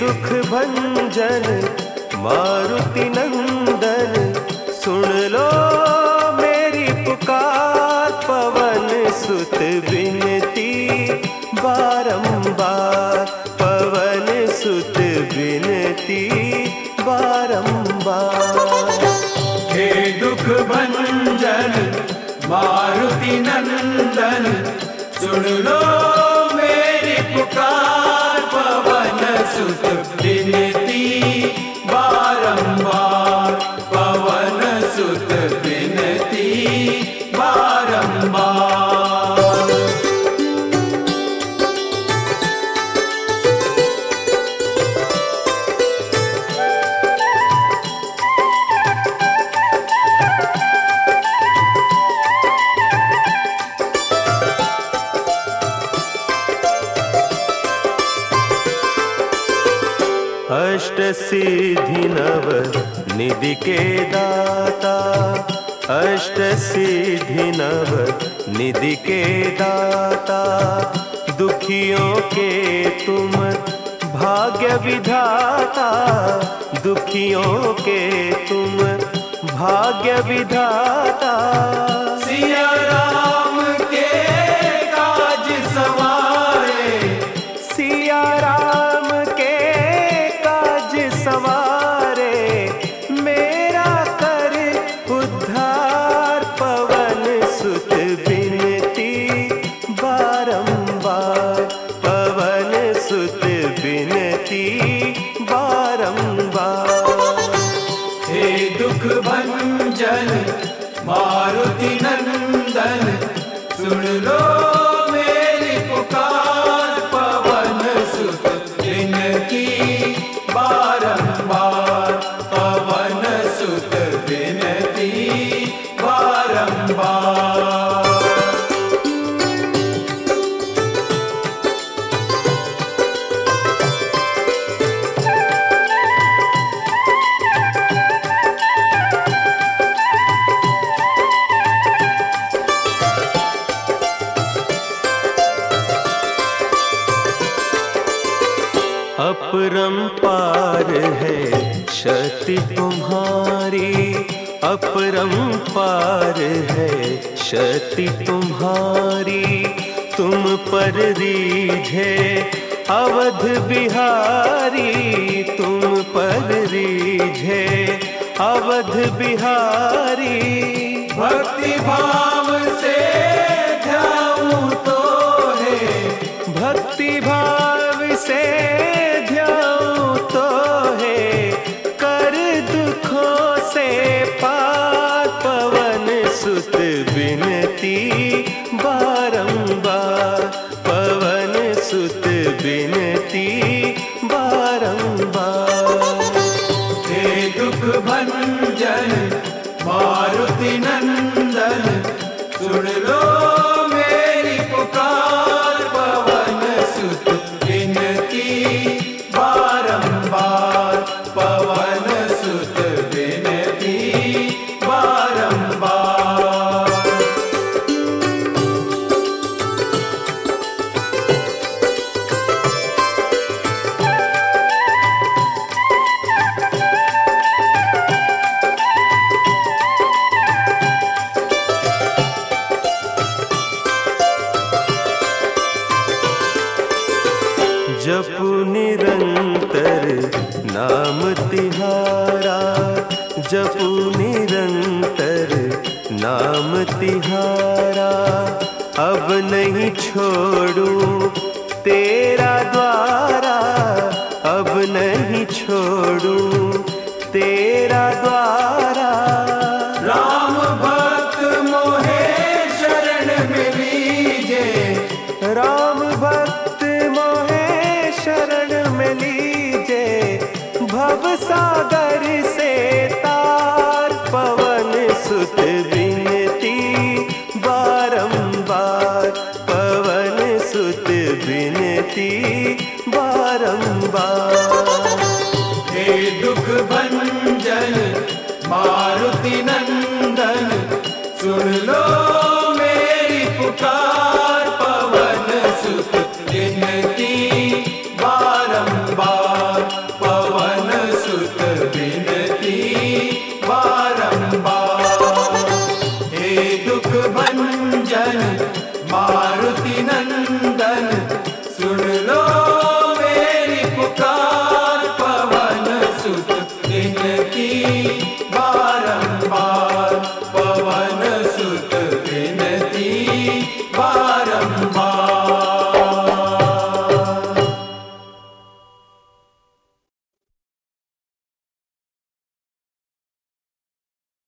दुख भंजन, मारुति नंदन, सुन लो मेरी पुकार पवन सुत विनती, बारंबार पवन सुत विनती, बारंबार। हे दुख भंजन, मारुति नंदन, सुन लो मेरी पुकार पवन अष्ट सिद्धि नव निधि के दाता। अष्ट सिद्धि नव निधि के दाता। दुखियों के तुम भाग्य विधाता। दुखियों के तुम भाग्य विधाता। सिया राम। भंजन मारुति नंदन सुन लो मेरी पुकार पवन सुत विनती बारंबार पवन सुत विनती बारंबार अपरंपार है शक्ति तुम्हारी। अपरम पार है शक्ति तुम्हारी। तुम पर रीझे अवध बिहारी। तुम पर रीझे अवध बिहारी। भक्ति भाव जपु निरंतर नाम तिहारा जपु निरंतर नाम तिहारा। अब नहीं छोड़ू तेरा द्वारा, अब नहीं छोड़ू तेरा द्वारा। भव सागर से तार पवन सुत विनती बारंबार पवन सुत विनती बारंबार। हे दुख भंजन, मारुति नंदन, सुन लो। happy.